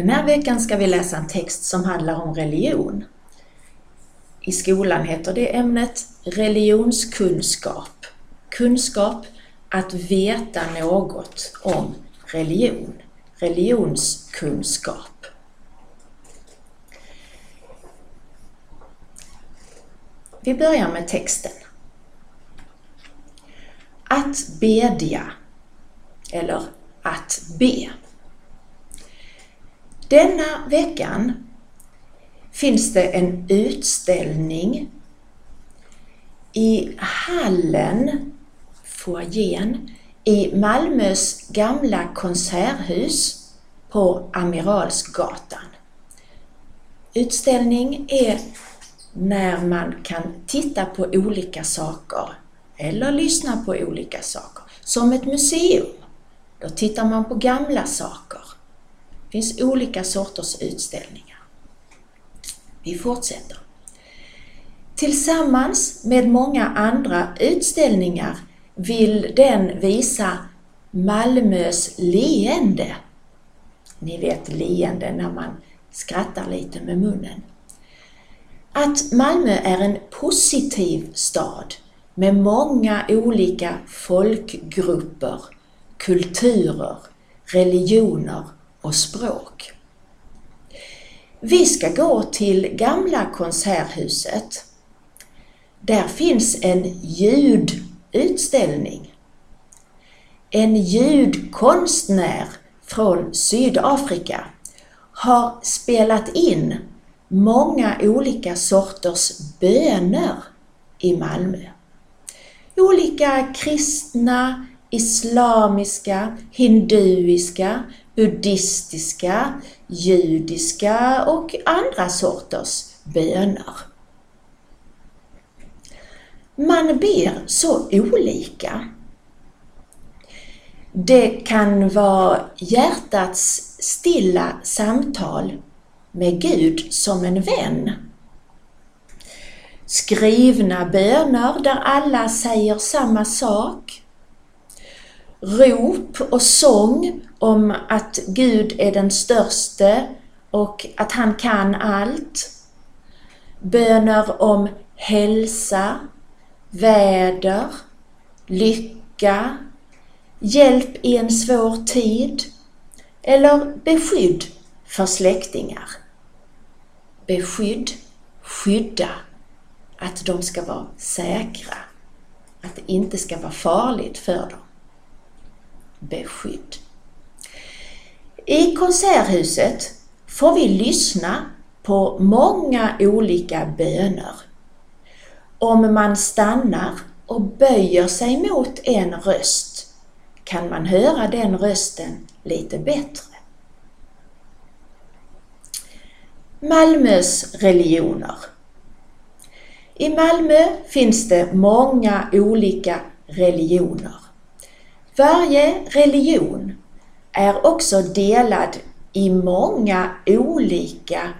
Den här veckan ska vi läsa en text som handlar om religion. I skolan heter det ämnet religionskunskap. Kunskap att veta något om religion. Religionskunskap. Vi börjar med texten. Att bedja eller att be. Denna veckan finns det en utställning i hallen, foajén, i Malmös gamla konserthus på Amiralsgatan. Utställning är när man kan titta på olika saker eller lyssna på olika saker. Som ett museum. Då tittar man på gamla saker. Det finns olika sorters utställningar. Vi fortsätter. Tillsammans med många andra utställningar vill den visa Malmös leende. Ni vet leende när man skrattar lite med munnen. Att Malmö är en positiv stad med många olika folkgrupper, kulturer, religioner och språk. Vi ska gå till Gamla Konserthuset. Där finns en ljudutställning. En ljudkonstnär från Sydafrika har spelat in många olika sorters böner i Malmö. Olika kristna, islamiska, hinduiska, buddhistiska, judiska och andra sorters böner. Man ber så olika. Det kan vara hjärtats stilla samtal med Gud som en vän. Skrivna böner där alla säger samma sak. Rop och sång om att Gud är den störste och att han kan allt. Böner om hälsa, väder, lycka, hjälp i en svår tid eller beskydd för släktingar. Beskydd, skydda, att de ska vara säkra, att det inte ska vara farligt för dem. Beskydd. I Konserthuset får vi lyssna på många olika böner. Om man stannar och böjer sig mot en röst kan man höra den rösten lite bättre. Malmös religioner. I Malmö finns det många olika religioner. Varje religion är också delad i många olika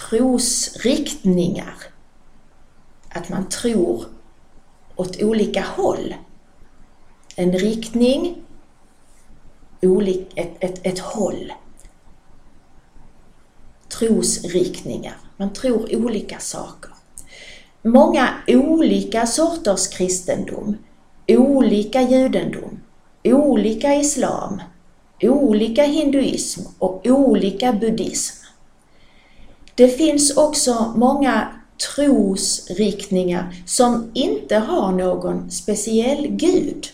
trosriktningar. Att man tror åt olika håll. En riktning, ett, ett, ett håll trosriktningar. Man tror olika saker. Många olika sorters kristendom, olika judendom, olika islam, olika hinduism och olika buddhism. Det finns också många trosriktningar som inte har någon speciell gud.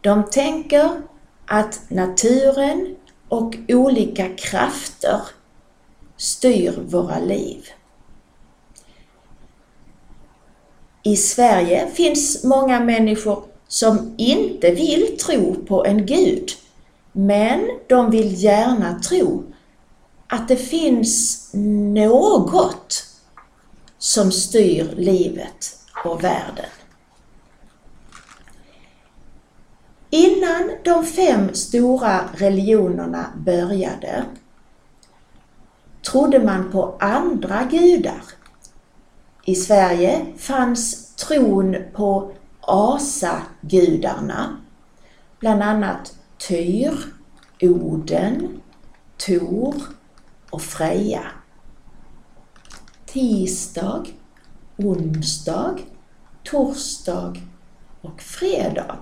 De tänker att naturen och olika krafter styr våra liv. I Sverige finns många människor som inte vill tro på en Gud, men de vill gärna tro att det finns något som styr livet och världen. Innan de fem stora religionerna började trodde man på andra gudar. I Sverige fanns tron på asagudarna, bland annat Tyr, Oden, Tor, och Freja. Tisdag, onsdag, torsdag och fredag.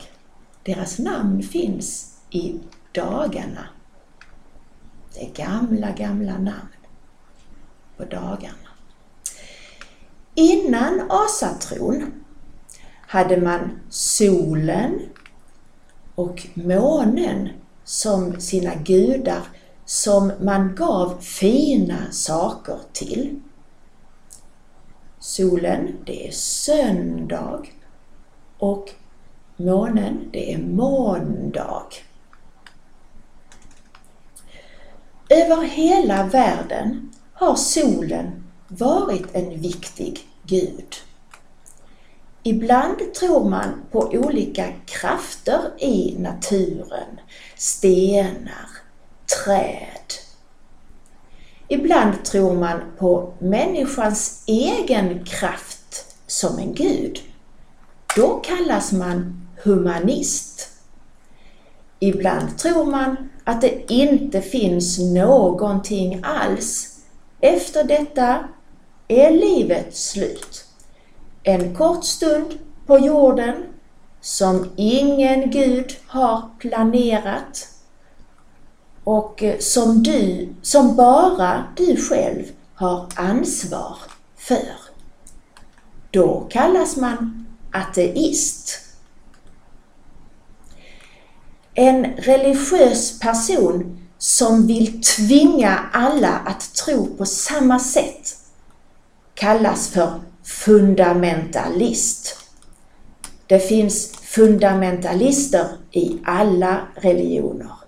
Deras namn finns i dagarna. Det är gamla, gamla namn på dagarna. Innan asatron hade man solen och månen som sina gudar som man gav fina saker till. Solen, det är söndag och månen, det är måndag. Över hela världen har solen varit en viktig gud. Ibland tror man på olika krafter i naturen, stenar, träd. Ibland tror man på människans egen kraft som en gud. Då kallas man humanist. Ibland tror man att det inte finns någonting alls. Efter detta är livet slut. En kort stund på jorden som ingen Gud har planerat och eh, som du, som bara du själv har ansvar för. Då kallas man ateist. En religiös person som vill tvinga alla att tro på samma sätt kallas för fundamentalist. Det finns fundamentalister i alla religioner.